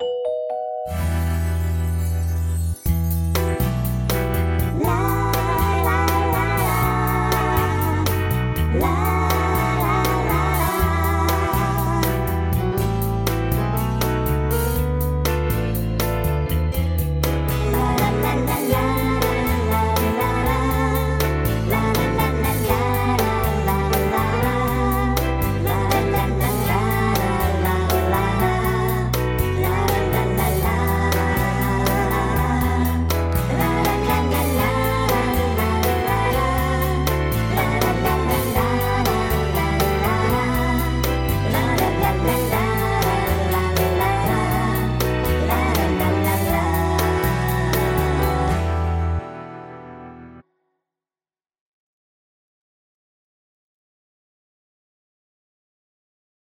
La, la, la,